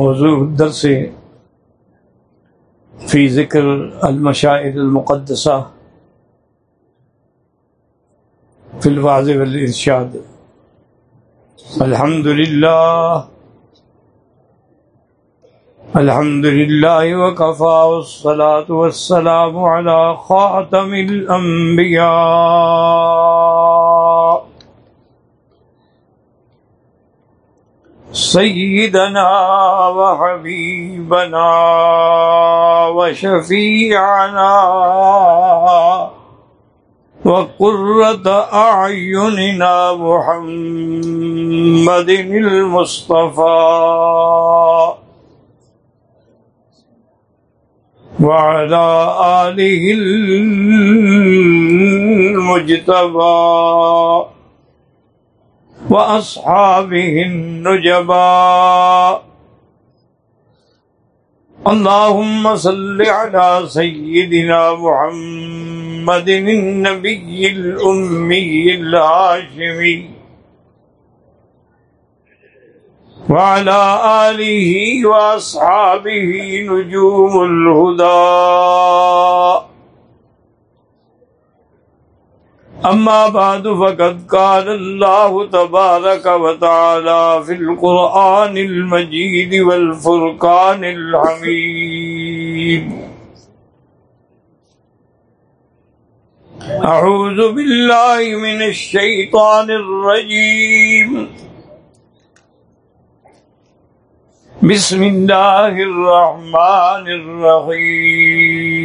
موضوع درس فی ذکر المشاعر المقدسہ فی الواضح والارشاد۔ الحمد للہ الحمد لله وكفى والصلاة والسلام على خاتم الأنبياء سيدنا وحبيبنا وشفيعنا وقرة أعيننا محمد المصطفى وعلى آله المجتبى وأصحابه النجبى اللهم صل على سيدنا محمد النبي الأمي الهاشمي وعلى آله وأصحابه نجوم الهدى. أما بعد فقد قال الله تبارك وتعالى في القرآن المجيد والفرقان الحميد أعوذ بالله من الشيطان الرجيم بسم الله الرحمن الرحيم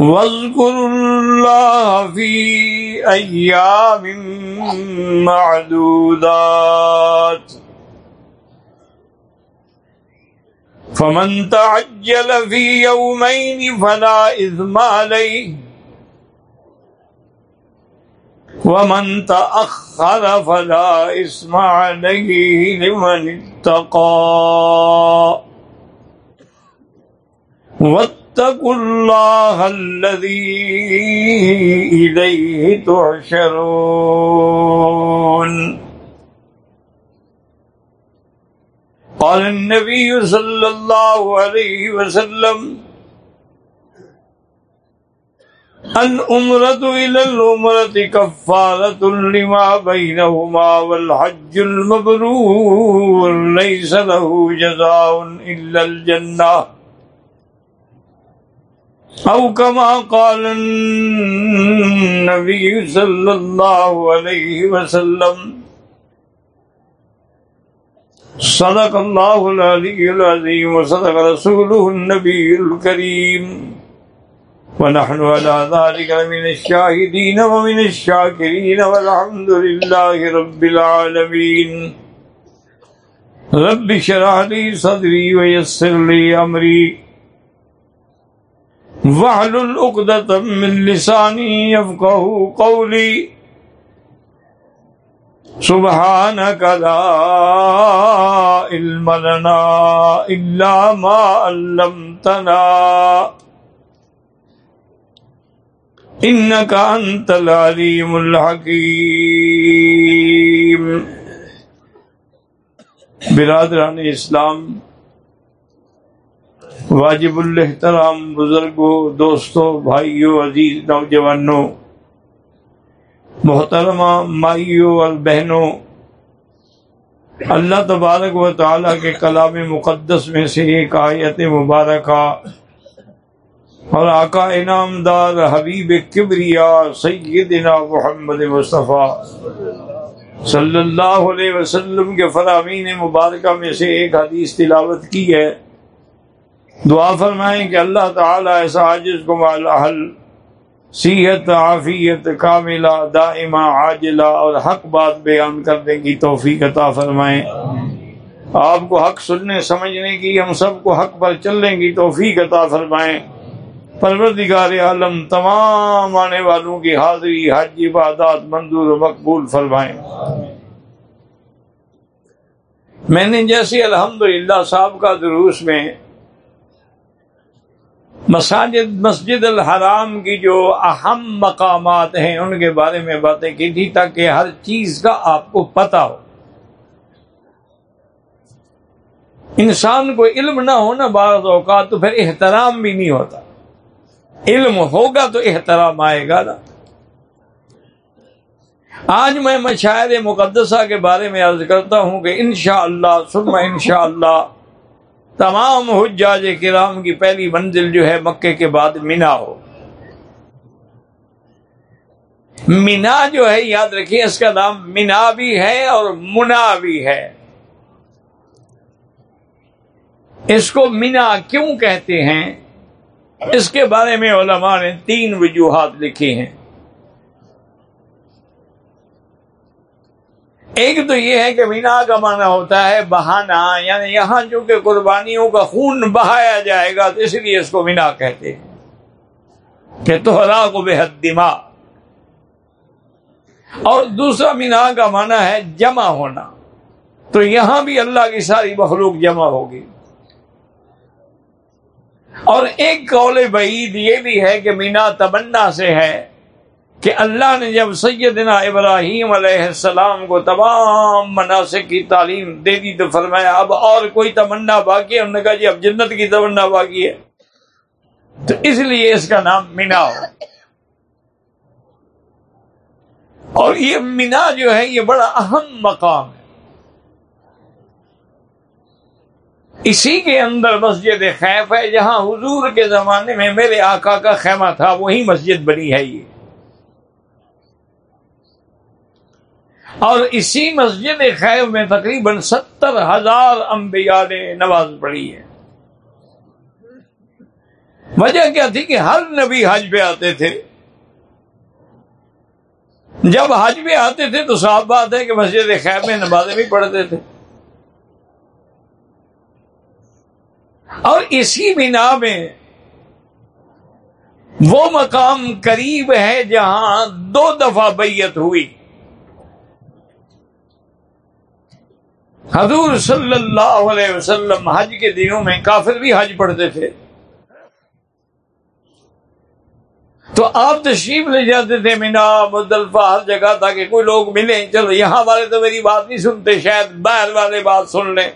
واذكروا الله في أيام معدودات. فمن تعجل في يومين فلا إذم عليه. ومن تأخر فلا اسم عليه لمن اتقى. واتقوا الله الذي إليه تحشرون. قال النبي صلى الله عليه وسلم، الأمرة إلى الأمرة كفارة لما بينهما والحج المبرور، ليس له جزاء إلا الجنة. أو كما قال النبي صلى الله عليه وسلم، صدق الله العلي العظيم وصدق رسوله النبي الكريم ونحن على ذلك من الشاهدين ومن الشاكرين والحمد لله رب العالمين رب شرح لي صدري ويسر لي أمري وحل الأقدة من لساني يفقه قولي سبحانك لا علم لنا إلا ما علمتنا انك انت العليم الحكيم برادران اسلام واجب الحترام بزرگوں دوستوں بھائیوں عزیز نوجوانوں محترمہ مائیوں اور بہنوں، اللہ تبارک و تعالیٰ کے کلام مقدس میں سے ایک آیت مبارکہ اور آقا انعام دار حبیب کبریا سیدنا محمد مصطفیٰ صلی اللہ علیہ وسلم کے فرامین مبارکہ میں سے ایک حدیث تلاوت کی ہے۔ دعا فرمائیں کہ اللہ تعالیٰ ایسا عاجز کو حل سیحت عافیت، کاملہ، دائمہ، عاجلہ اور حق بات بیان کرنے کی توفیق عطا فرمائیں۔ آپ کو حق سننے، سمجھنے کی، ہم سب کو حق پر چلنے کی توفیق عطا فرمائیں۔ پروردگار عالم، تمام آنے والوں کی حاضری، حج، عبادات منظور و مقبول فرمائیں۔ میں نے جیسے الحمد للہ صاحب کا دروس میں مساجد، مسجد الحرام کی جو اہم مقامات ہیں، ان کے بارے میں باتیں کی تھی تاکہ ہر چیز کا آپ کو پتا ہو۔ انسان کو علم نہ ہونا بعض اوقات تو پھر احترام بھی نہیں ہوتا۔ علم ہوگا تو احترام آئے گا نا۔ آج میں مشاعر مقدسہ کے بارے میں عرض کرتا ہوں کہ انشاءاللہ، ثم انشاءاللہ تمام حجاج کرام کی پہلی منزل جو ہے مکے کے بعد مینا ہو۔ مینا جو ہے، یاد رکھیے، اس کا نام مینا بھی ہے اور منا بھی ہے۔ اس کو مینا کیوں کہتے ہیں؟ اس کے بارے میں علماء نے تین وجوہات لکھی ہیں۔ ایک تو یہ ہے کہ مینا کا معنی ہوتا ہے بہانا یعنی یہاں جو کہ قربانیوں کا خون بہایا جائے گا، تو اس لیے اس کو مینا کہتے ہیں۔ کہ توہرا کو بے حد دماغ۔ اور دوسرا مینا کا معنی ہے جمع ہونا۔ تو یہاں بھی اللہ کی ساری مخلوق جمع ہوگی۔ اور ایک قول بعید یہ بھی ہے کہ مینا تمنا سے ہے۔ کہ اللہ نے جب سیدنا ابراہیم علیہ السلام کو تمام مناسب کی تعلیم دے دی تو فرمایا، اب اور کوئی تمنا باقی ہے؟ انہوں نے کہا جی اب جنت کی تمنا باقی ہے۔ تو اس لیے اس کا نام مینا ہو۔ اور یہ مینا جو ہے، یہ بڑا اہم مقام ہے۔ اسی کے اندر مسجد خیف ہے، جہاں حضور کے زمانے میں میرے آقا کا خیمہ تھا، وہی مسجد بنی ہے یہ۔ اور اسی مسجد خیف میں تقریباً ستر ہزار انبیاء نے نماز پڑھی ہے۔ وجہ کیا تھی کہ ہر نبی حج پہ آتے تھے۔ جب حج پہ آتے تھے تو صاف بات ہے کہ مسجد خیب میں نمازیں بھی پڑھتے تھے۔ اور اسی بنا میں وہ مقام قریب ہے جہاں دو دفعہ بیت ہوئی۔ حضور صلی اللہ علیہ وسلم حج کے دنوں میں کافر بھی حج پڑھتے تھے۔ تو آپ تشریف لے جاتے تھے مینا مدلفہ ہر جگہ تاکہ کوئی لوگ ملیں۔ چلو، یہاں والے تو میری بات نہیں سنتے، شاید باہر والے بات سن لیں۔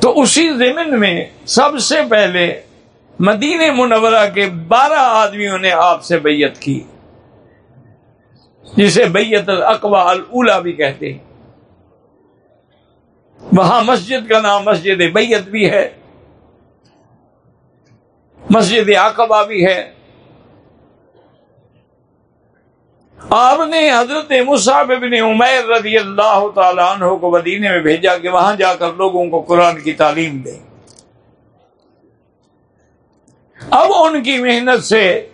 تو اسی زمین میں سب سے پہلے مدین منورہ کے بارہ آدمیوں نے آپ سے بیعت کی۔ جسے بیت الاقوا الا بھی کہتے ہیں۔ وہاں مسجد کا نام مسجد بیت بھی ہے۔ مسجد اقبا بھی ہے۔ آپ نے حضرت مصعب بن عمیر رضی اللہ تعالیٰ عنہ کو مدینے میں بھیجا کہ وہاں جا کر لوگوں کو قرآن کی تعلیم دیں اب ان کی محنت سے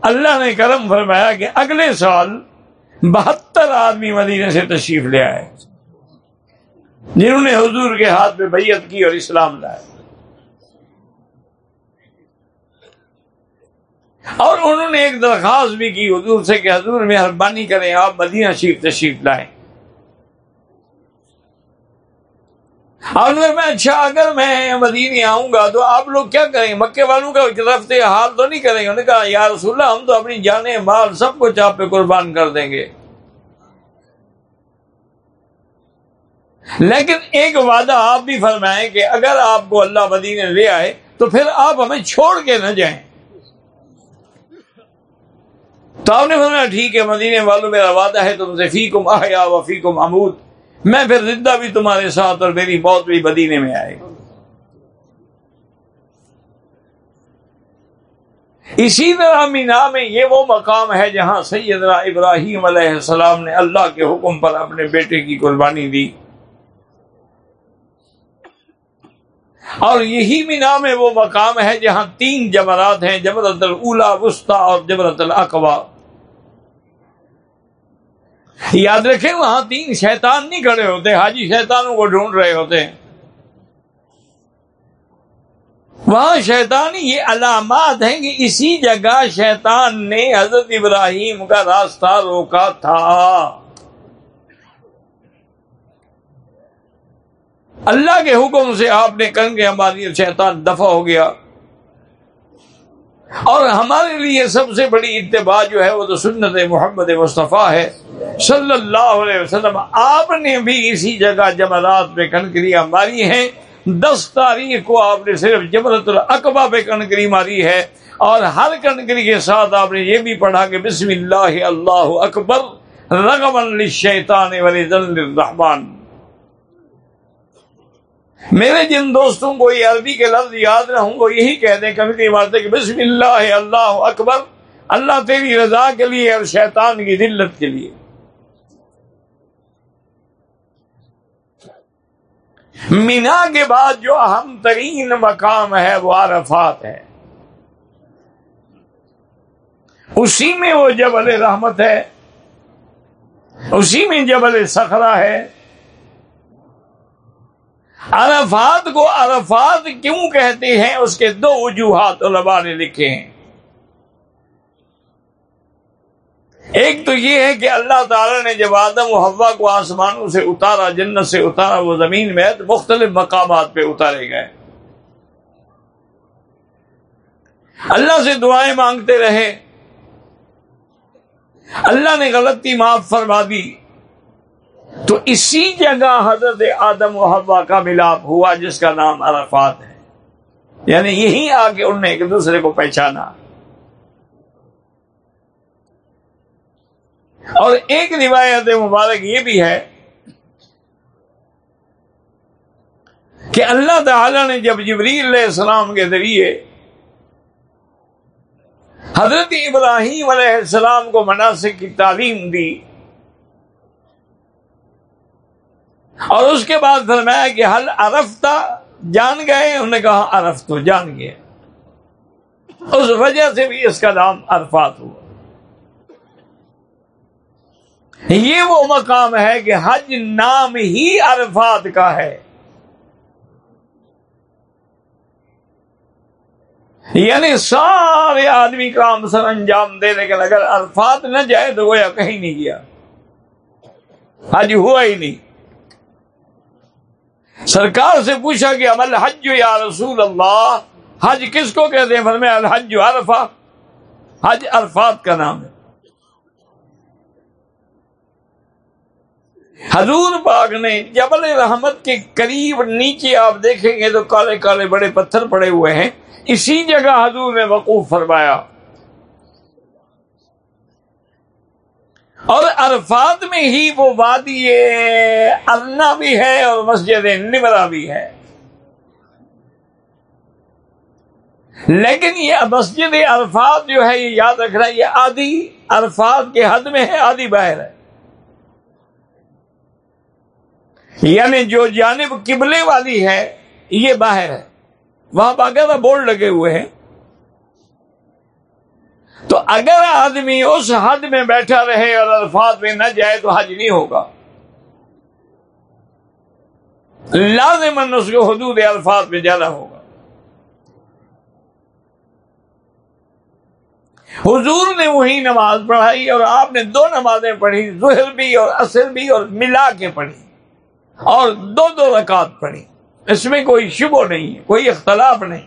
اللہ نے کرم فرمایا کہ اگلے سال بہتر آدمی مدینے سے تشریف لے آئے۔ جنہوں نے حضور کے ہاتھ میں بیعت کی اور اسلام لائے اور انہوں نے ایک درخواست بھی کی حضور سے کہ حضور مہربانی کریں آپ مدینہ شریف تشریف لائیں۔ اور میں اچھا اگر میں مدینہ آؤں گا تو آپ لوگ کیا کریں؟ گے مکے والوں کا رفت حال تو نہیں کریں گے؟ انہوں نے کہا، یا رسول اللہ، ہم تو اپنی جانے مال سب کچھ آپ پہ قربان کر دیں گے۔ لیکن ایک وعدہ آپ بھی فرمائیں کہ اگر آپ کو اللہ مدینہ لے آئے تو پھر آپ ہمیں چھوڑ کے نہ جائیں۔ تو آپ نے فرمایا، ٹھیک ہے، مدینے والوں، میرا وعدہ ہے، تم سے فی کم آیا وفی کم امود میں پھر زندہ بھی تمہارے ساتھ اور میری موت بھی مدینے میں آئے۔ اسی طرح مینا میں یہ وہ مقام ہے جہاں سیدنا ابراہیم علیہ السلام نے اللہ کے حکم پر اپنے بیٹے کی قربانی دی۔ اور یہی مینا میں وہ مقام ہے جہاں تین جمرات ہیں جبرت الا وسطی اور جبرت الاقوا یاد رکھیں، وہاں تین شیطان نہیں کھڑے ہوتے، حاجی شیطانوں کو ڈھونڈ رہے ہوتے۔ ہیں وہاں شیطانی یہ علامات ہیں کہ اسی جگہ شیطان نے حضرت ابراہیم کا راستہ روکا تھا۔ اللہ کے حکم سے آپ نے کنگے ہماری شیطان دفع ہو گیا۔ اور ہمارے لیے سب سے بڑی اتباع جو ہے، وہ تو سنت محمد مصطفیٰ ہے۔ صلی اللہ علیہ وسلم، آپ نے بھی اسی جگہ جمعرات میں کنکریاں ماری ہیں۔ دس تاریخ کو آپ نے صرف جبرت القبہ پہ کنکری ماری ہے۔ اور ہر کنکری کے ساتھ آپ نے یہ بھی پڑھا کہ بسم اللہ اللہ اکبر رغم شیطان الرحمان میرے جن دوستوں کو یہ عربی کے لفظ یاد نہ ہوں، وہ یہی کہہ دیں، کبھی کبھی مارتے کہ بسم اللہ اللہ اکبر، اللہ تیری رضا کے لیے اور شیطان کی ذلت کے لیے۔ مینا کے بعد جو اہم ترین مقام ہے وہ عرفات ہے۔ اسی میں وہ جبل رحمت ہے۔ اسی میں جبل سخرا ہے۔ عرفات کو عرفات کیوں کہتے ہیں؟ اس کے دو وجوہات علماء نے لکھے ہیں۔ ایک تو یہ ہے کہ اللہ تعالی نے جب آدم و ہوا کو آسمانوں سے اتارا، جنت سے اتارا، وہ زمین میں تو مختلف مقامات پہ اتارے گئے۔ اللہ سے دعائیں مانگتے رہے۔ اللہ نے غلطی معاف فرما دی۔ تو اسی جگہ حضرت آدم و حوا کا ملاپ ہوا، جس کا نام عرفات ہے۔ یعنی یہی آ کے انہوں نے ایک دوسرے کو پہچانا۔ اور ایک روایت مبارک یہ بھی ہے کہ اللہ تعالی نے جب جبریل علیہ السلام کے ذریعے حضرت ابراہیم علیہ السلام کو مناسب کی تعلیم دی اور اس کے بعد فرمایا کہ حل ارفتا جان گئے؟ انہوں نے کہا ارف تو جان گئے۔ اس وجہ سے بھی اس کا نام عرفات ہوا۔ یہ وہ مقام ہے کہ حج نام ہی عرفات کا ہے۔ یعنی سارے آدمی کام سر انجام دے لیکن اگر عرفات نہ جائے تو وہ کہیں نہیں گیا۔ حج ہوا ہی نہیں۔ سرکار سے پوچھا کہ عمل حج یا رسول اللہ، حج کس کو کہتے ہیں؟ فرمے الحج عرفہ۔ حج عرفات کا نام ہے۔ حضور پاک نے جبل رحمت کے قریب نیچے آپ دیکھیں گے تو کالے کالے بڑے پتھر پڑے ہوئے ہیں۔ اسی جگہ حضور نے وقوف فرمایا۔ اور عرفات میں ہی وہ وادی ارنا بھی ہے اور مسجد نمرا بھی ہے۔ لیکن یہ مسجد عرفات جو ہے، یہ یاد رکھنا، یہ آدھی عرفات کے حد میں ہے، آدھی باہر ہے۔ یعنی جو جانب قبلے والی ہے، یہ باہر ہے۔ وہاں باقاعدہ بورڈ لگے ہوئے ہیں۔ تو اگر آدمی اس حد میں بیٹھا رہے اور الفاظ میں نہ جائے تو حج نہیں ہوگا۔ لازمن اس کو حدود الفاظ میں جانا ہوگا۔ حضور نے وہی نماز پڑھائی اور آپ نے دو نمازیں پڑھی، ظہر بھی اور اصل بھی اور ملا کے پڑھی۔ اور دو دو رکعت پڑھی۔ اس میں کوئی شبو نہیں ہے، کوئی اختلاف نہیں۔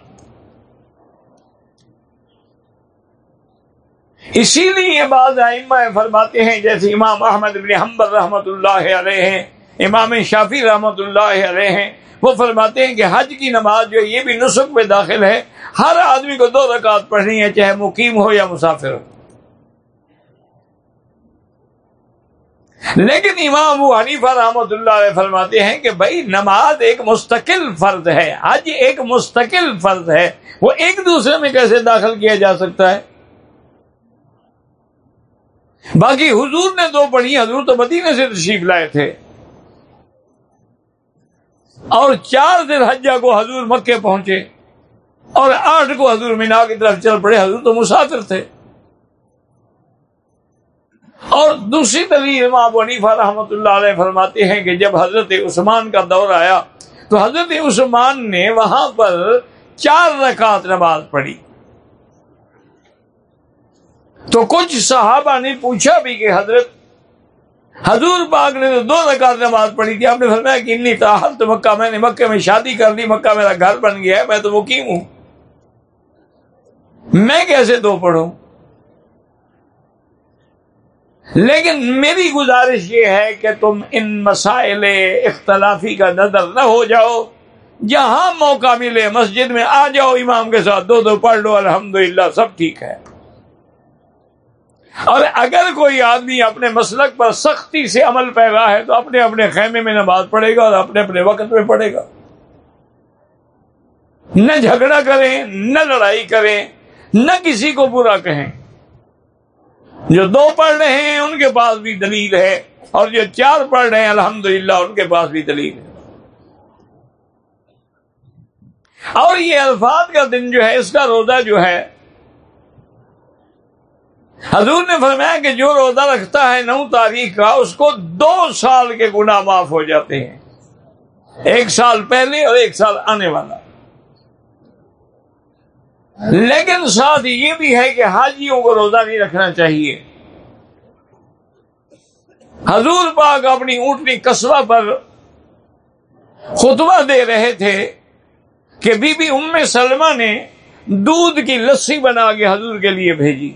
اسی لیے بعض آئمہ فرماتے ہیں، جیسے امام احمد بن حمبر رحمۃ اللہ علیہ ہیں، امام شافی رحمۃ اللہ علیہ ہیں، وہ فرماتے ہیں کہ حج کی نماز جو یہ بھی نسخ میں داخل ہے۔ ہر آدمی کو دو رکعت پڑھنی ہے، چاہے مقیم ہو یا مسافر ہو۔ لیکن امام ابو حنیفہ رحمۃ اللہ علیہ فرماتے ہیں کہ بھائی نماز ایک مستقل فرض ہے، حج ایک مستقل فرض ہے۔ وہ ایک دوسرے میں کیسے داخل کیا جا سکتا ہے؟ باقی حضور نے دو پڑھی، حضور تو مدینے سے تشریف لائے تھے۔ اور چار دن حجہ کو حضور مکے پہنچے اور آٹھ کو حضور مینا کی طرف چل پڑے، حضور تو مسافر تھے۔ اور دوسری دلیل امام ونیفا رحمۃ اللہ علیہ فرماتے ہیں کہ جب حضرت عثمان کا دور آیا تو حضرت عثمان نے وہاں پر چار رکعت نماز پڑھی۔ تو کچھ صحابہ نے پوچھا بھی کہ حضرت، حضور پاک نے تو دو رکعت نماز پڑھی تھی۔ آپ نے فرمایا کہ انی تو مکہ، میں نے مکے میں شادی کر لی، مکہ میرا گھر بن گیا ہے، میں تو مقیم ہوں۔ میں کیسے دو پڑھوں؟ لیکن میری گزارش یہ ہے کہ تم ان مسائل اختلافی کا نظر نہ ہو جاؤ۔ جہاں موقع ملے مسجد میں آ جاؤ، امام کے ساتھ دو دو پڑھ لو، الحمدللہ سب ٹھیک ہے۔ اور اگر کوئی آدمی اپنے مسلک پر سختی سے عمل پیدا ہے تو اپنے اپنے خیمے میں نماز پڑھے گا اور اپنے اپنے وقت میں پڑھے گا۔ نہ جھگڑا کریں، نہ لڑائی کریں، نہ کسی کو برا کہیں۔ جو دو پڑھ رہے ہیں، ان کے پاس بھی دلیل ہے۔ اور جو چار پڑھ رہے ہیں، الحمدللہ، ان کے پاس بھی دلیل ہے۔ اور یہ الفاظ کا دن جو ہے، اس کا روزہ جو ہے، حضور نے فرمایا کہ جو روزہ رکھتا ہے نو تاریخ کا، اس کو دو سال کے گناہ معاف ہو جاتے ہیں۔ ایک سال پہلے اور ایک سال آنے والا۔ لیکن ساتھ یہ بھی ہے کہ حاجیوں کو روزہ نہیں رکھنا چاہیے۔ حضور پاک اپنی اونٹنی قصبہ پر خطبہ دے رہے تھے کہ بی بی ام سلمہ نے دودھ کی لسی بنا کے حضور کے لیے بھیجی۔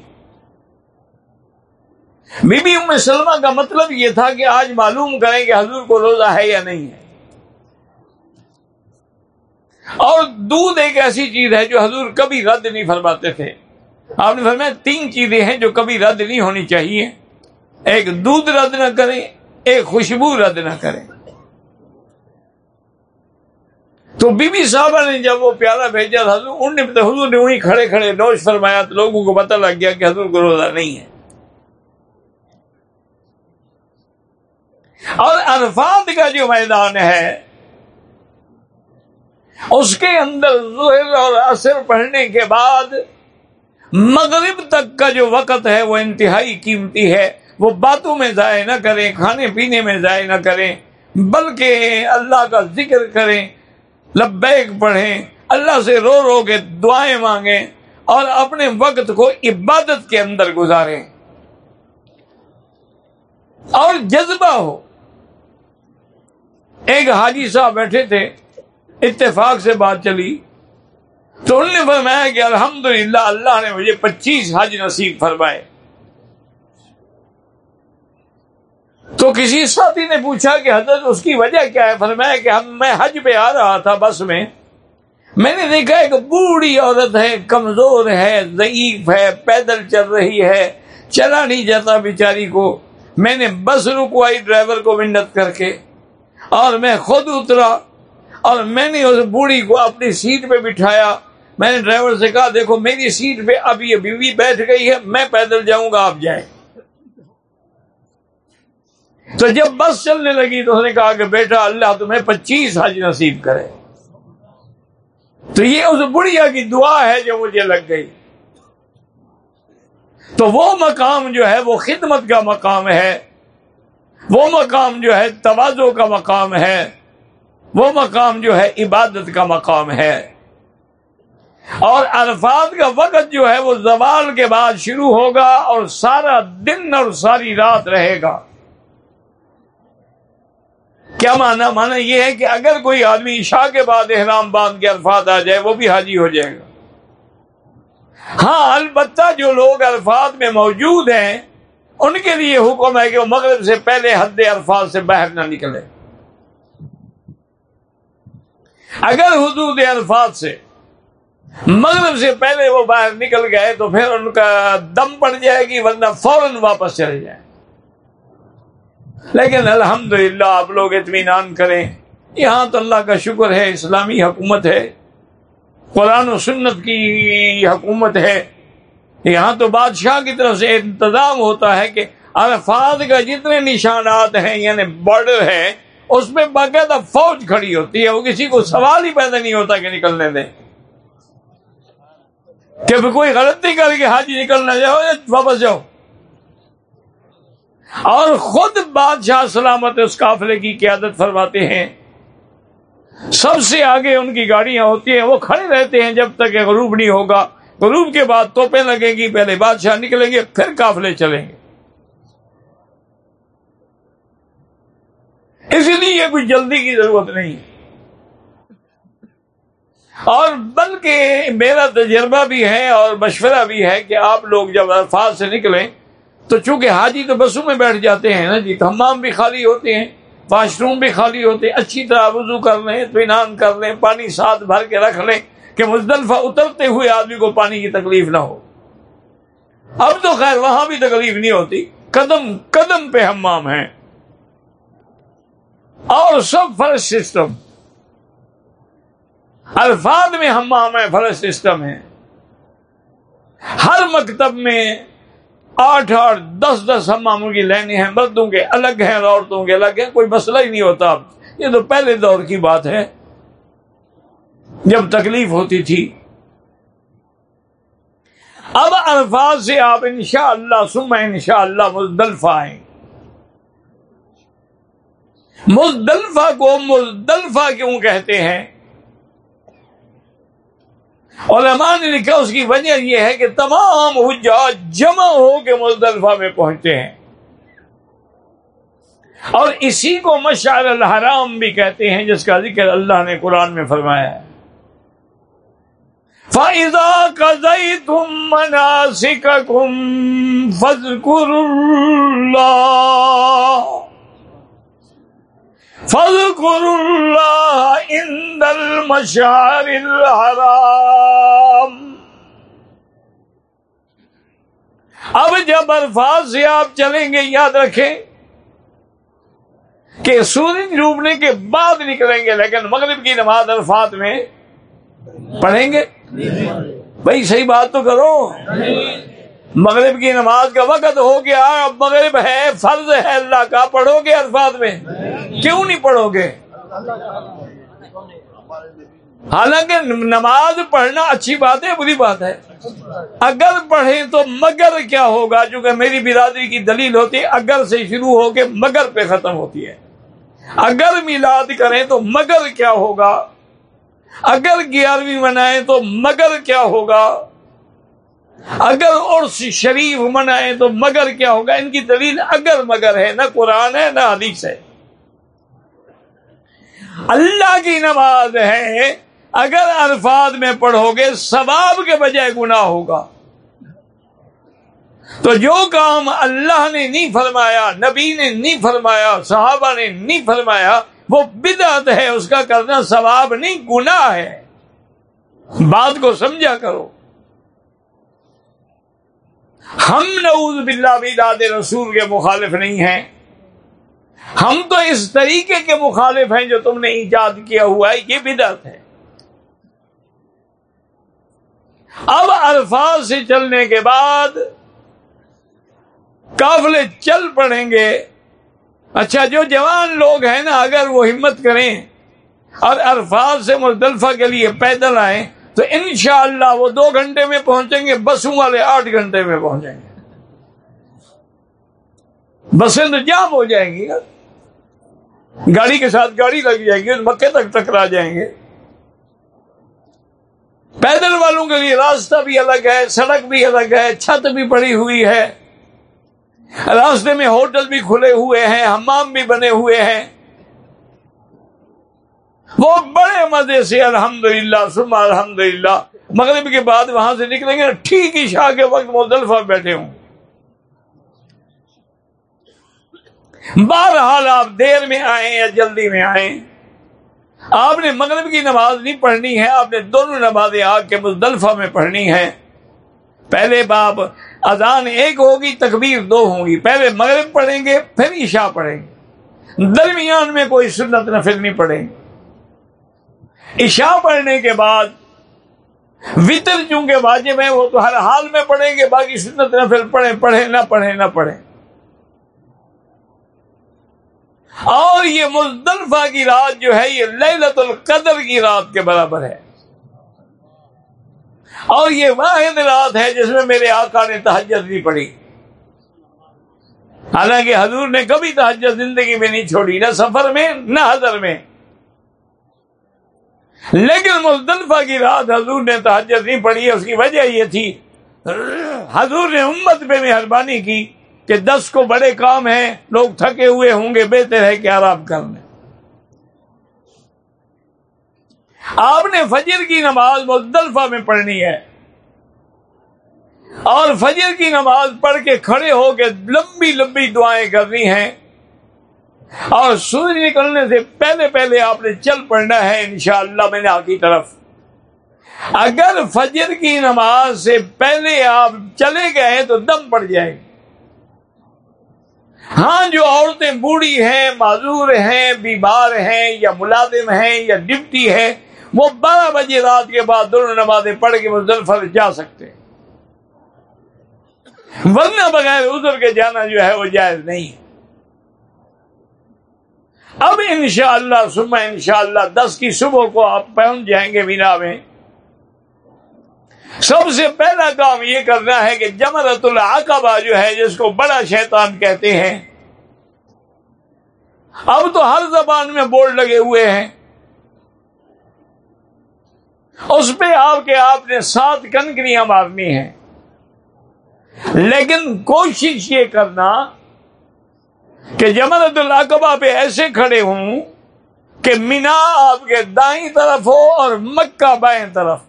بی بی ام سلمہ کا مطلب یہ تھا کہ آج معلوم کریں کہ حضور کو روزہ ہے یا نہیں ہے۔ اور دودھ ایک ایسی چیز ہے جو حضور کبھی رد نہیں فرماتے تھے۔ آپ نے فرمایا تین چیزیں ہیں جو کبھی رد نہیں ہونی چاہیے۔ ایک دودھ رد نہ کریں، ایک خوشبو رد نہ کریں۔ تو بی بی صاحبہ نے جب وہ پیالہ بھیجا حضور حضور نے وہیں کھڑے کھڑے نوش فرمایا، تو لوگوں کو پتہ لگ گیا کہ حضور کو روزہ نہیں ہے۔ اور عرفات کا جو میدان ہے اس کے اندر ظہر اور اثر پڑھنے کے بعد مغرب تک کا جو وقت ہے وہ انتہائی قیمتی ہے۔ وہ باتوں میں ضائع نہ کریں، کھانے پینے میں ضائع نہ کریں، بلکہ اللہ کا ذکر کریں، لبیک پڑھیں، اللہ سے رو رو کے دعائیں مانگیں اور اپنے وقت کو عبادت کے اندر گزاریں۔ اور جذبہ ہو۔ ایک حاجی صاحب بیٹھے تھے۔ اتفاق سے بات چلی تو انہوں نے فرمایا کہ الحمدللہ اللہ نے مجھے پچیس حج نصیب فرمائے۔ تو کسی ساتھی نے پوچھا کہ حضرت اس کی وجہ کیا ہے؟ فرمایا کہ ہم میں حج پہ آ رہا تھا بس میں۔ میں نے دیکھا ایک بوڑھی عورت ہے، کمزور ہے، ضعیف ہے، پیدل چل رہی ہے، چلا نہیں جاتا بیچاری کو۔ میں نے بس رکوائی ڈرائیور کو منت کر کے اور میں خود اترا۔ اور میں نے اس بوڑھی کو اپنی سیٹ پہ بٹھایا۔ میں نے ڈرائیور سے کہا، دیکھو، میری سیٹ پہ اب یہ بیوی بیٹھ گئی ہے، میں پیدل جاؤں گا، آپ جائیں۔ تو جب بس چلنے لگی تو اس نے کہا کہ بیٹا، اللہ تمہیں پچیس حج نصیب کرے۔ تو یہ اس بڑھیا کی دعا ہے جو مجھے لگ گئی۔ تو وہ مقام جو ہے، وہ خدمت کا مقام ہے۔ وہ مقام جو ہے، توازو کا مقام ہے۔ وہ مقام جو ہے عبادت کا مقام ہے۔ اور الفاظ کا وقت جو ہے وہ زوال کے بعد شروع ہوگا اور سارا دن اور ساری رات رہے گا۔ کیا مانا؟ مانا یہ ہے کہ اگر کوئی آدمی عشاء کے بعد احرام باندھ کے الفاظ آ جائے وہ بھی حاجی ہو جائے گا۔ ہاں البتہ جو لوگ الفاظ میں موجود ہیں، ان کے لیے حکم ہے کہ وہ مغرب سے پہلے حد الفاظ سے باہر نہ نکلے۔ اگر حدود الفاظ سے مغرب سے پہلے وہ باہر نکل گئے تو پھر ان کا دم پڑ جائے گی، ورنہ فوراً واپس چلے جائیں۔ لیکن الحمدللہ آپ لوگ اطمینان کریں، یہاں تو اللہ کا شکر ہے، اسلامی حکومت ہے، قرآن و سنت کی حکومت ہے۔ یہاں تو بادشاہ کی طرف سے انتظام ہوتا ہے کہ عرفات کا جتنے نشانات ہیں یعنی بارڈر ہے اس میں باقاعدہ فوج کھڑی ہوتی ہے، وہ کسی کو سوال ہی پیدا نہیں ہوتا کہ نکلنے دیں۔ کہ کوئی غلطی کر کے حاجی نکلنا جاؤ یا واپس جاؤ۔ اور خود بادشاہ سلامت اس قافلے کی قیادت فرماتے ہیں۔ سب سے آگے ان کی گاڑیاں ہوتی ہیں، وہ کھڑے رہتے ہیں جب تک غروب نہیں ہوگا۔ غروب کے بعد توپیں لگیں گی، پہلے بادشاہ نکلیں گے، پھر قافلے چلیں گے۔ لیے کوئی جلدی کی ضرورت نہیں۔ اور بلکہ میرا تجربہ بھی ہے اور مشورہ بھی ہے کہ آپ لوگ جب الفاظ سے نکلیں، تو چونکہ حاجی تو بسوں میں بیٹھ جاتے ہیں نا جی تمام بھی خالی ہوتے ہیں، واش روم بھی خالی ہوتے ہیں، اچھی طرح وضو کر لیں، اطمینان کر لیں، پانی ساتھ بھر کے رکھ لیں کہ مزدلفہ اترتے ہوئے آدمی کو پانی کی تکلیف نہ ہو۔ اب تو خیر وہاں بھی تکلیف نہیں ہوتی۔ قدم قدم پہ ہمام ہیں۔ اور سب فرش سسٹم۔ الفاظ میں ہمام ہے فرش سسٹم ہے ہر مکتب میں آٹھ آٹھ دس دس ہماموں کی لینی ہیں مردوں کے الگ ہیں عورتوں کے الگ ہیں، کوئی مسئلہ ہی نہیں ہوتا۔ اب یہ تو پہلے دور کی بات ہے۔ جب تکلیف ہوتی تھی۔ اب الفاظ سے آپ انشاءاللہ اللہ سم ان شاء اللہ مزدلفہ آئیں۔ مزدلفہ کو مزدلفہ کیوں کہتے ہیں؟ علماء نے لکھا اس کی وجہ یہ ہے کہ تمام حجاج جمع ہو کے مزدلفہ میں پہنچتے ہیں۔ اور اسی کو مشعر الحرام بھی کہتے ہیں، جس کا ذکر اللہ نے قرآن میں فرمایا ہے۔ فائدہ کزئی تم منا سکھ کم فض فض المشار الحرام. اب جب الفاظ سے آپ چلیں گے، یاد رکھیں کہ سورج ڈوبنے کے بعد نکلیں گے، لیکن مغرب کی نماز الفاظ میں پڑھیں گے؟ بھائی، صحیح بات تو کرو۔ مغرب کی نماز کا وقت ہو گیا، اب مغرب ہے، فرض ہے اللہ کا، پڑھو گے الفاظ میں۔ کیوں نہیں پڑھو گے؟ حالانکہ نماز پڑھنا اچھی بات ہے، بری بات ہے۔ اگر پڑھیں تو مگر کیا ہوگا؟ چونکہ میری برادری کی دلیل ہوتی ہے، اگر سے شروع ہو کے مگر پہ ختم ہوتی ہے۔ اگر میلاد کریں تو مگر کیا ہوگا؟ اگر گیارہویں منائیں تو مگر کیا ہوگا؟ اگر اور شریف منائیں تو مگر کیا ہوگا؟ ان کی دلیل اگر مگر ہے، نہ قرآن ہے، نہ حدیث ہے۔ اللہ کی نماز ہے، اگر الفاظ میں پڑھو گے، ثواب کے بجائے گنا ہوگا۔ تو جو کام اللہ نے نہیں فرمایا، نبی نے نہیں فرمایا، صحابہ نے نہیں فرمایا، وہ بدعت ہے، اس کا کرنا ثواب نہیں گنا ہے۔ بات کو سمجھا کرو۔ ہم نعوذ باللہ بیداد رسول کے مخالف نہیں ہیں۔ ہم تو اس طریقے کے مخالف ہیں جو تم نے ایجاد کیا ہوا ہے، یہ بدعت ہے۔ اب الفاظ سے چلنے کے بعد قافلے چل پڑیں گے۔ اچھا جو جوان لوگ ہیں نا، اگر وہ ہمت کریں اور الفاظ سے مزدلفہ کے لیے پیدل آئیں تو انشاءاللہ وہ دو گھنٹے میں پہنچیں گے، بسوں والے آٹھ گھنٹے میں پہنچیں گے۔ بسیں تو جام ہو جائیں گی۔ گاڑی کے ساتھ گاڑی لگ جائے گی، مکے تک ٹکرا جائیں گے۔ پیدل والوں کے لیے راستہ بھی الگ ہے، سڑک بھی الگ ہے، چھت بھی پڑی ہوئی ہے۔ راستے میں ہوٹل بھی کھلے ہوئے ہیں ہمام بھی بنے ہوئے ہیں۔ وہ بڑے مزے سے الحمد للہ سما الحمد للہ مغرب کے بعد وہاں سے نکلیں گے، ٹھیک ہی شاہ کے وقت مزدلفہ بیٹھے ہوں۔ بہرحال آپ دیر میں آئیں یا جلدی میں آئیں۔ آپ نے مغرب کی نماز نہیں پڑھنی ہے، آپ نے دونوں نمازیں آ کے مزدلفہ میں پڑھنی ہے پہلے باپ اذان ایک ہوگی، تکبیر دو ہوں گی۔ پہلے مغرب پڑھیں گے، پھر عشاء پڑھیں گے۔ درمیان میں کوئی سنت نفل نہیں پڑھیں۔ گے عشاء پڑھنے کے بعد، وطر چونکہ واجب ہے، وہ تو ہر حال میں پڑھیں گے، باقی سنت نفل پڑھیں پڑھیں نہ پڑھیں نہ پڑھیں۔ اور یہ مزدلفہ کی رات جو ہے، یہ للت القدر کی رات کے برابر ہے۔ اور یہ واحد رات ہے، جس میں میرے آقا نے تحجت نہیں پڑی حالانکہ حضور نے کبھی تحجت زندگی میں نہیں چھوڑی، نہ سفر میں، نہ حضر میں۔ لیکن مزدلفہ کی رات حضور نے تحجت نہیں پڑھی، اس کی وجہ یہ تھی۔ حضور نے امت پہ مہربانی کی کہ دس کو بڑے کام ہیں، لوگ تھکے ہوئے ہوں گے، بہتر ہے کہ آرام کر لیں۔ آپ نے فجر کی نماز مزدلفہ میں پڑھنی ہے۔ اور فجر کی نماز پڑھ کے کھڑے ہو کے لمبی لمبی دعائیں کرنی ہیں۔ اور سورج نکلنے سے پہلے پہلے آپ نے چل پڑنا ہے انشاءاللہ میں نے کی طرف۔ اگر فجر کی نماز سے پہلے آپ چلے گئے تو دم پڑ جائے۔ گی ہاں جو عورتیں بوڑھی ہیں، معذور ہیں، بیمار ہیں، یا ملازم ہیں، یا ڈپٹی ہے وہ بارہ بجے رات کے بعد دونوں نمازیں پڑھ کے مزدلفہ جا سکتے ہیں۔ ورنہ بغیر ادھر کے جانا جو ہے وہ جائز نہیں۔ ہے اب انشاءاللہ صبح انشاءاللہ دس کی صبح کو آپ پہنچ جائیں گے مینا میں۔ سب سے پہلا کام یہ کرنا ہے کہ جمرت العقبہ جو ہے، جس کو بڑا شیطان کہتے ہیں۔ اب تو ہر زبان میں بورڈ لگے ہوئے ہیں۔ اس پہ آپ کے آپ نے سات کنکریاں مارنی ہیں۔ لیکن کوشش یہ کرنا کہ جمرت العقبہ پہ ایسے کھڑے ہوں کہ مینا آپ کے دائیں طرف ہو اور مکہ بائیں طرف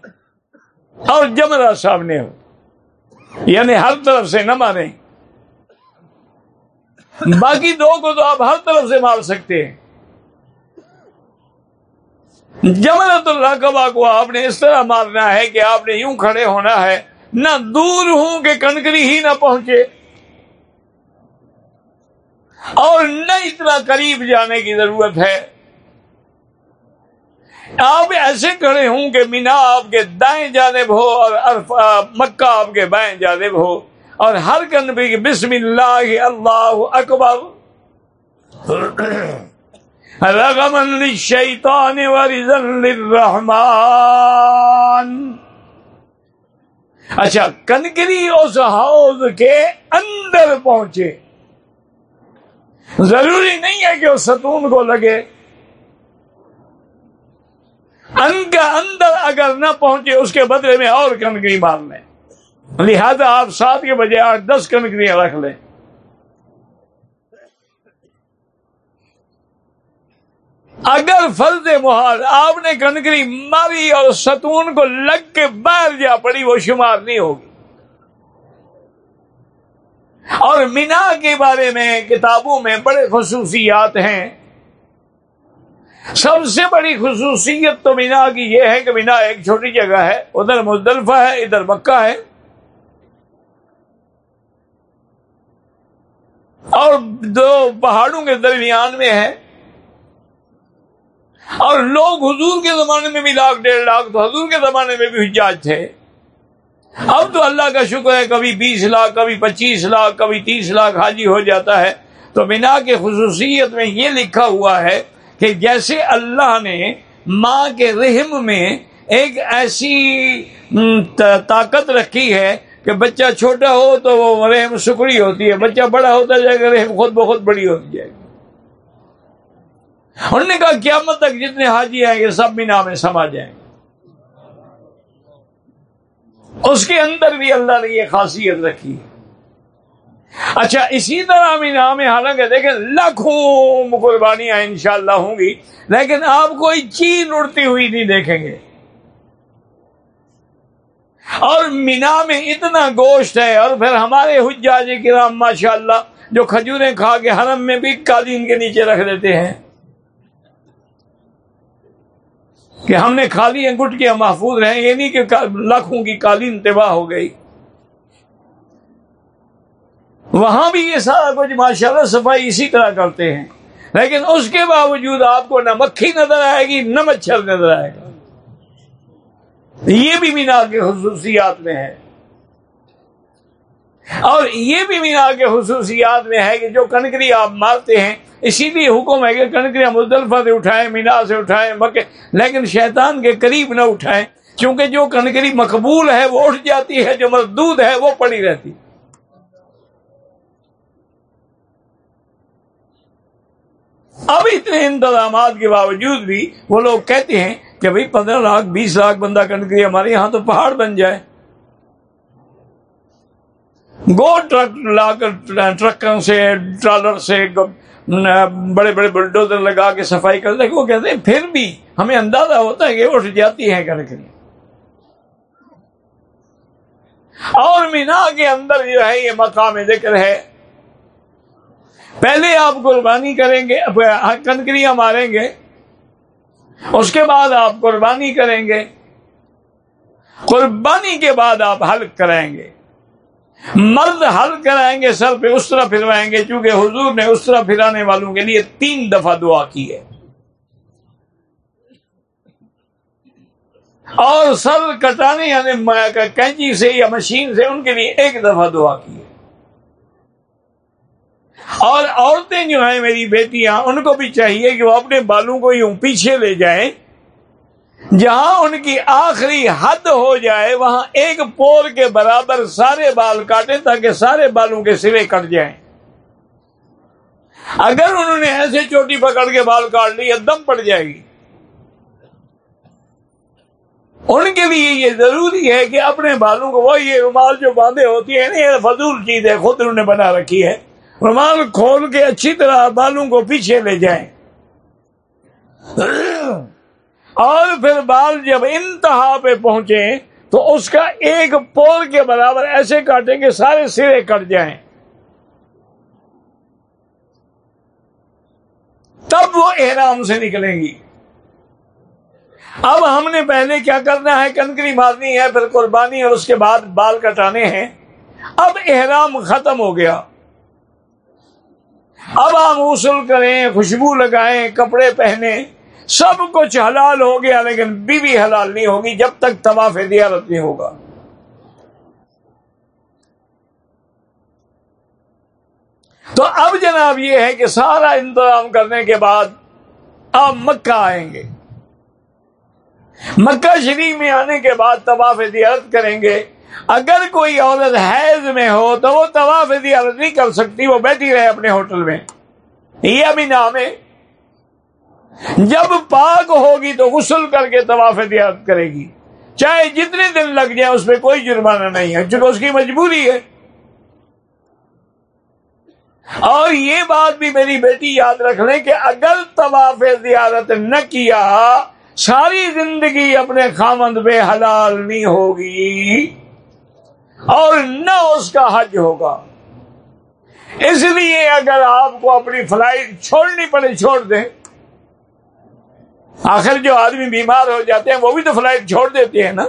اور جمرہ سامنے ہو۔ یعنی ہر طرف سے نہ ماریں۔ باقی دو کو تو آپ ہر طرف سے مار سکتے ہیں۔ جمرت العقبہ کو آپ نے اس طرح مارنا ہے کہ آپ نے یوں کھڑے ہونا ہے۔ نہ دور ہوں کہ کنکری ہی نہ پہنچے۔ اور نہ اتنا قریب جانے کی ضرورت ہے۔ آپ ایسے کھڑے ہوں کہ مینا آپ کے دائیں جانب ہو اور مکہ آپ کے بائیں جانب ہو۔ اور ہر کنبی بسم اللہ اللہ اکبر۔ رغم شیطان للرحمن۔ اچھا کنکری اس ہاؤز کے اندر پہنچے۔ ضروری نہیں ہے کہ اس ستون کو لگے۔ ان کا اندر اگر نہ پہنچے، اس کے بدلے میں اور کنکری مار لیں۔ لہذا آپ سات کے بجے آٹھ، دس کنکریاں رکھ لیں۔ اگر فرض محال آپ نے کنکری ماری اور ستون کو لگ کے باہر جا پڑی، وہ شمار نہیں ہوگی۔ اور مینا کے بارے میں کتابوں میں بڑے خصوصیات ہیں۔ سب سے بڑی خصوصیت تو مینا کی یہ ہے کہ مینا ایک چھوٹی جگہ ہے، ادھر مزدلفہ ہے، ادھر مکہ ہے۔ اور دو پہاڑوں کے درمیان میں ہے۔ اور لوگ حضور کے زمانے میں بھی لاکھ ڈیڑھ لاکھ تو حضور کے زمانے میں بھی حجاج تھے۔ اب تو اللہ کا شکر ہے، کبھی بیس لاکھ، کبھی پچیس لاکھ، کبھی تیس لاکھ حاجی ہو جاتا ہے۔ تو مینا کے خصوصیت میں یہ لکھا ہوا ہے کہ جیسے اللہ نے ماں کے رحم میں ایک ایسی طاقت رکھی ہے کہ بچہ چھوٹا ہو تو وہ رحم سکڑی ہوتی ہے، بچہ بڑا ہوتا جائے گا رحم خود بخود بڑی ہوتی جائے گی۔ انہوں نے کہا، قیامت تک جتنے حاجی آئیں گے، سب مینا میں سما جائیں گے۔ اس کے اندر بھی اللہ نے یہ خاصیت رکھی اچھا اسی طرح مینا میں حالانکہ دیکھیں لاکھوں قربانیاں انشاءاللہ ہوں گی، لیکن آپ کوئی چین اڑتی ہوئی نہیں دیکھیں گے۔ اور مینا میں اتنا گوشت ہے، اور پھر ہمارے حجاج کرام ماشاء اللہ جو کھجوریں کھا کے حرم میں بھی قالین کے نیچے رکھ دیتے ہیں۔ کہ ہم نے کھا لی گٹکیاں محفوظ رہیں، یہ نہیں کہ لاکھوں کی قالین تباہ ہو گئی۔ وہاں بھی یہ سارا کچھ ماشاء اللہ صفائی اسی طرح کرتے ہیں۔ لیکن اس کے باوجود آپ کو نہ مکھی نظر آئے گی، نہ مچھر نظر آئے گا۔ یہ بھی مینار کے خصوصیات میں ہے۔ اور یہ بھی مینار کے خصوصیات میں ہے کہ جو کنکری آپ مارتے ہیں، اسی لیے حکم ہے کہ کنکریاں مزدلفہ سے اٹھائیں، مینا سے اٹھائیں مکے لیکن شیطان کے قریب نہ اٹھائیں کیونکہ جو کنکری مقبول ہے وہ اٹھ جاتی ہے، جو مردود ہے وہ پڑی رہتی۔ اب اتنے انتظامات کے باوجود بھی وہ لوگ کہتے ہیں کہ بھائی پندرہ لاکھ، بیس لاکھ بندہ کنکری ہمارے یہاں تو پہاڑ بن جائے۔ گو ٹرک لا کر ٹرکوں سے، ٹرالر سے بڑے بڑے بلڈوزر لگا کے صفائی کرتے وہ کہتے ہیں، پھر بھی ہمیں اندازہ ہوتا ہے کہ اٹھ جاتی ہے کنکری اور مینا کے اندر جو ہے، یہ مقام ذکر ہے۔ پہلے آپ قربانی کریں گے کنکریاں ماریں گے۔ اس کے بعد آپ قربانی کریں گے۔ قربانی کے بعد آپ حلق کرائیں گے۔ مرد حل کرائیں گے، سر پہ اس طرح پھروائیں گے، چونکہ حضور نے اس طرح پھرانے والوں کے لیے تین دفعہ دعا کی ہے۔ اور سر کٹانے یعنی کینچی سے یا مشین سے ان کے لیے ایک دفعہ دعا کی ہے۔ اور عورتیں جو ہیں، میری بیٹیاں، ان کو بھی چاہیے کہ وہ اپنے بالوں کو یوں پیچھے لے جائیں۔ جہاں ان کی آخری حد ہو جائے، وہاں ایک پور کے برابر سارے بال کاٹے تاکہ سارے بالوں کے سرے کٹ جائیں۔ اگر انہوں نے ایسے چوٹی پکڑ کے بال کاٹ لی دم پڑ جائے گی۔ ان کے لیے یہ ضروری ہے کہ اپنے بالوں کو وہ یہ رومال جو باندھے ہوتی ہے نا، یہ فضول چیز ہے، خود انہوں نے بنا رکھی ہے۔ رومال کھول کے اچھی طرح بالوں کو پیچھے لے جائیں۔ اور پھر بال جب انتہا پہ پہنچے تو اس کا ایک پول کے برابر ایسے کاٹیں کہ سارے سرے کٹ جائیں۔ تب وہ احرام سے نکلیں گی۔ اب ہم نے پہلے کیا کرنا ہے؟ کنکری مارنی ہے، پھر قربانی اور اس کے بعد بال کٹانے ہیں۔ اب احرام ختم ہو گیا۔ اب ہم غسل کریں، خوشبو لگائیں، کپڑے پہنے سب کچھ حلال ہو گیا لیکن بیوی حلال نہیں ہوگی جب تک طواف دیارت نہیں ہوگا۔ تو اب جناب یہ ہے کہ سارا انتظام کرنے کے بعد آپ مکہ آئیں گے۔ مکہ شریف میں آنے کے بعد طواف دیارت کریں گے۔ اگر کوئی عورت حیض میں ہو تو وہ طواف دیارت نہیں کر سکتی، وہ بیٹھی رہے اپنے ہوٹل میں۔ یہ ابھی نام ہے۔ جب پاک ہوگی تو غسل کر کے طواف دیات کرے گی۔ چاہے جتنے دن لگ جائیں اس پہ کوئی جرمانہ نہیں ہے، چونکہ اس کی مجبوری ہے۔ اور یہ بات بھی میری بیٹی یاد رکھ لیں کہ اگر طواف زیارت نہ کیا، ساری زندگی اپنے خامند پہ حلال نہیں ہوگی اور نہ اس کا حج ہوگا۔ اس لیے اگر آپ کو اپنی فلائٹ چھوڑنی پڑے، چھوڑ دیں۔ آخر جو آدمی بیمار ہو جاتے ہیں، وہ بھی تو فلائٹ چھوڑ دیتے ہیں نا۔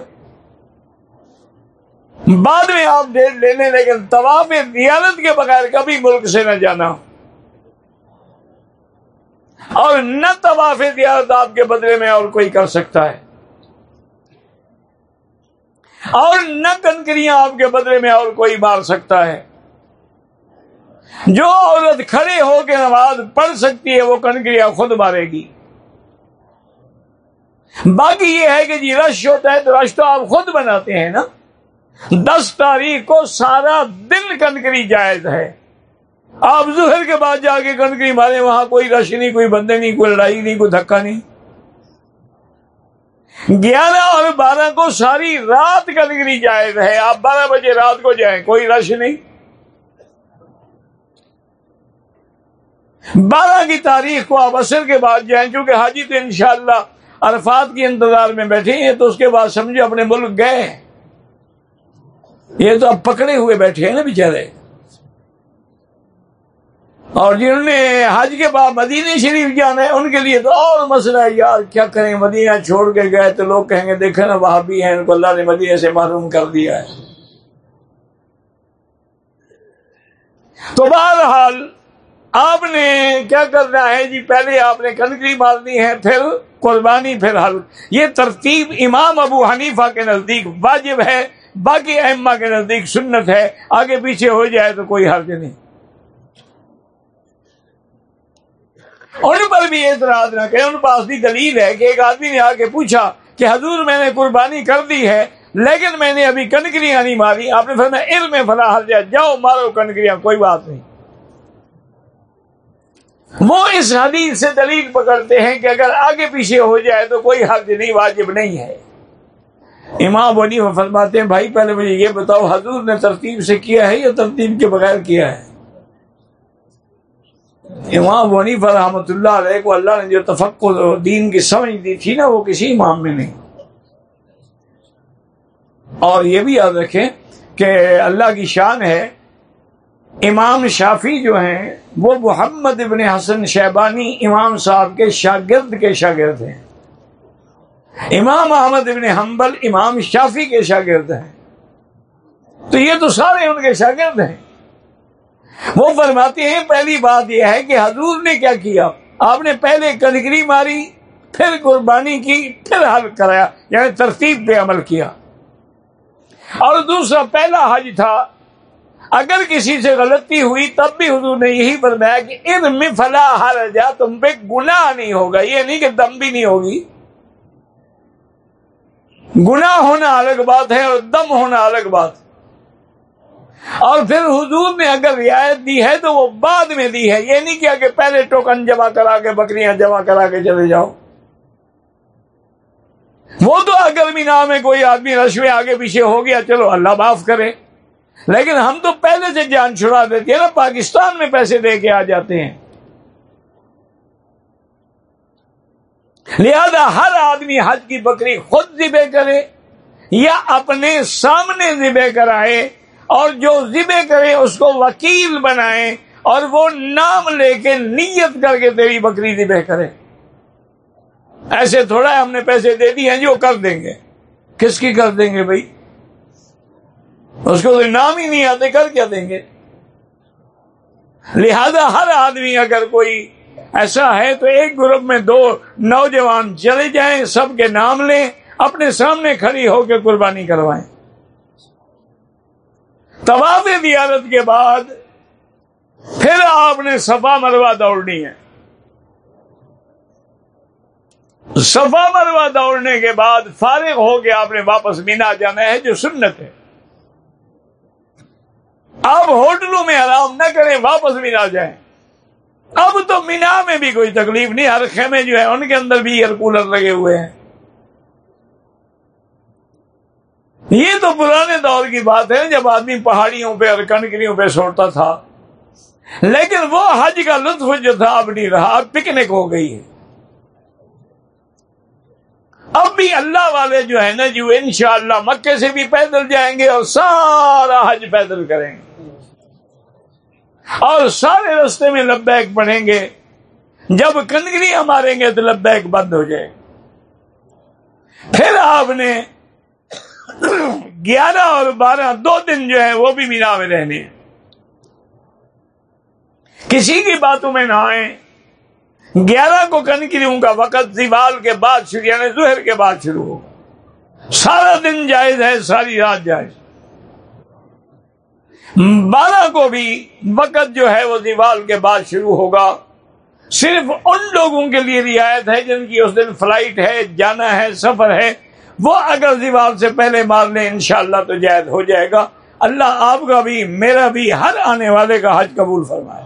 بعد میں آپ ڈیٹ لے لیں لیکن طواف دیانت کے بغیر کبھی ملک سے نہ جانا۔ اور نہ طواف دیانت آپ کے بدلے میں اور کوئی کر سکتا ہے۔ اور نہ کنکریاں آپ کے بدلے میں اور کوئی مار سکتا ہے۔ جو عورت کھڑے ہو کے نماز پڑھ سکتی ہے، وہ کنکریاں خود مارے گی۔ باقی یہ ہے کہ جی رش ہوتا ہے تو رش تو آپ خود بناتے ہیں نا۔ دس تاریخ کو سارا دن کنکری جائز ہے۔ آپ ظہر کے بعد جا کے کنکری مارے وہاں کوئی رش نہیں، کوئی بندے نہیں، کوئی لڑائی نہیں، کوئی دھکا نہیں۔ گیارہ اور بارہ کو ساری رات کنکری جائز ہے۔ آپ بارہ بجے رات کو جائیں، کوئی رش نہیں۔ بارہ کی تاریخ کو آپ اثر کے بعد جائیں کیونکہ حاجی تو انشاءاللہ عرفات کے انتظار میں بیٹھے ہیں، تو اس کے بعد سمجھو اپنے ملک گئے یہ تو اب پکڑے ہوئے بیٹھے ہیں نا بےچارے اور جنہوں نے حج کے بعد مدینہ شریف جانا ہے، ان کے لیے تو اور مسئلہ ہے، یار کیا کریں؟ مدینہ چھوڑ کے گئے تو لوگ کہیں گے دیکھیں نا وہاں بھی ہیں، ان کو اللہ نے مدینہ سے معلوم کر دیا ہے۔ تو بہرحال آپ نے کیا کرنا ہے جی؟ پہلے آپ نے کنکری مارنی ہے، پھر قربانی، پھر حل۔ یہ ترتیب امام ابو حنیفہ کے نزدیک واجب ہے، باقی احمہ کے نزدیک سنت ہے۔ آگے پیچھے ہو جائے تو کوئی حرج نہیں۔ ان پر بھی اعتراض نہ کہ ان پاس بھی دلیل ہے کہ ایک آدمی نے آ کے پوچھا کہ حضور میں نے قربانی کر دی ہے، لیکن میں نے ابھی کنکریاں نہیں ماری۔ آپ نے فرمایا، علم فلاح جاؤ مارو کنکریاں، کوئی بات نہیں۔ وہ اس حدیث سے دلیل پکڑتے ہیں کہ اگر آگے پیچھے ہو جائے تو کوئی حرج نہیں، واجب نہیں ہے۔ امام بنی وہ فرماتے ہیں، بھائی، پہلے مجھے یہ بتاؤ، حضور نے ترتیب سے کیا ہے یا ترتیب کے بغیر کیا ہے؟ امام بنی رحمۃ اللہ علیہ کو اللہ نے جو تفق دین کی سمجھ دی تھی نا، وہ کسی امام میں نہیں۔ اور یہ بھی یاد رکھیں کہ اللہ کی شان ہے امام شافی جو ہیں، وہ محمد ابن حسن شیبانی امام صاحب کے شاگرد کے شاگرد ہیں۔ امام احمد ابن حنبل امام شافی کے شاگرد ہیں۔ تو یہ تو سارے ان کے شاگرد ہیں۔ وہ فرماتے ہیں، پہلی بات یہ ہے کہ حضور نے کیا کیا؟ آپ نے پہلے کنکری ماری، پھر قربانی کی، پھر حل کرایا یعنی ترتیب پہ عمل کیا۔ اور دوسرا پہلا حج تھا اگر کسی سے غلطی ہوئی تب بھی حضور نے یہی فرمایا کہ ان میں فلا ہر جا، تم پہ گناہ نہیں ہوگا۔ یہ نہیں کہ دم بھی نہیں ہوگی۔ گناہ ہونا الگ بات ہے اور دم ہونا الگ بات۔ اور پھر حضور نے اگر رعایت دی ہے تو وہ بعد میں دی ہے۔ یہ نہیں کیا کہ پہلے ٹوکن جمع کرا کے بکریاں جمع کرا کے چلے جاؤ۔ وہ تو اگر بھی نام ہے کوئی آدمی رشوے آگے پیچھے ہو گیا، چلو اللہ معاف کرے۔ لیکن ہم تو پہلے سے جان چھڑا دیتے ہیں نا، پاکستان میں پیسے دے کے آ جاتے ہیں۔ لہذا ہر آدمی حج کی بکری خود ذبے کرے یا اپنے سامنے ذبے کرائے اور جو ذبے کرے اس کو وکیل بنائے اور وہ نام لے کے نیت کر کے تیری بکری ذبے کرے۔ ایسے تھوڑا ہے، ہم نے پیسے دے دیے ہیں جی، جو کر دیں گے۔ کس کی کر دیں گے بھائی؟ اس کو نام ہی نہیں آتے کر کیا دیں گے؟ لہذا ہر آدمی اگر کوئی ایسا ہے تو ایک گروپ میں دو نوجوان چلے جائیں، سب کے نام لیں، اپنے سامنے کھڑی ہو کے قربانی کروائیں۔ طواف دیارت کے بعد پھر آپ نے صفا مروا دوڑنی ہے۔ صفا مروا دوڑنے کے بعد فارغ ہو کے آپ نے واپس مینا جانا ہے، جو سنت ہے۔ آپ ہوٹلوں میں آرام نہ کریں، واپس مینا جائیں۔ اب تو مینا میں بھی کوئی تکلیف نہیں، ہر خیمے جو ہے، ان کے اندر بھی ایئر کولر لگے ہوئے ہیں۔ یہ تو پرانے دور کی بات ہے، جب آدمی پہاڑیوں پہ اور کنکریوں پہ سوڑتا تھا۔ لیکن وہ حج کا لطف جو تھا، اب نہیں رہا، اب پکنک ہو گئی ہے۔ اب بھی اللہ والے جو ہے نا جی، جو انشاءاللہ مکے سے بھی پیدل جائیں گے اور سارا حج پیدل کریں گے۔ اور سارے رستے میں لبیک پڑھیں گے۔ جب کنگریاں ماریں گے تو لبیک بند ہو جائے۔ پھر آپ نے گیارہ اور بارہ، دو دن جو ہے وہ بھی مینا میں رہنے۔ کسی کی باتوں میں نہ آئے گیارہ کو کنکریوں کا وقت دیوال کے بعد شروع یعنی زہر کے بعد شروع ہوگا۔ سارا دن جائز ہے، ساری رات جائز۔ بارہ کو بھی وقت جو ہے وہ دیوال کے بعد شروع ہوگا۔ صرف ان لوگوں کے لیے رعایت ہے جن کی اس دن فلائٹ ہے، جانا ہے، سفر ہے۔ وہ اگر دیوال سے پہلے مار لیں، انشاءاللہ تو جائز ہو جائے گا۔ اللہ آپ کا بھی، میرا بھی، ہر آنے والے کا حج قبول فرمائے۔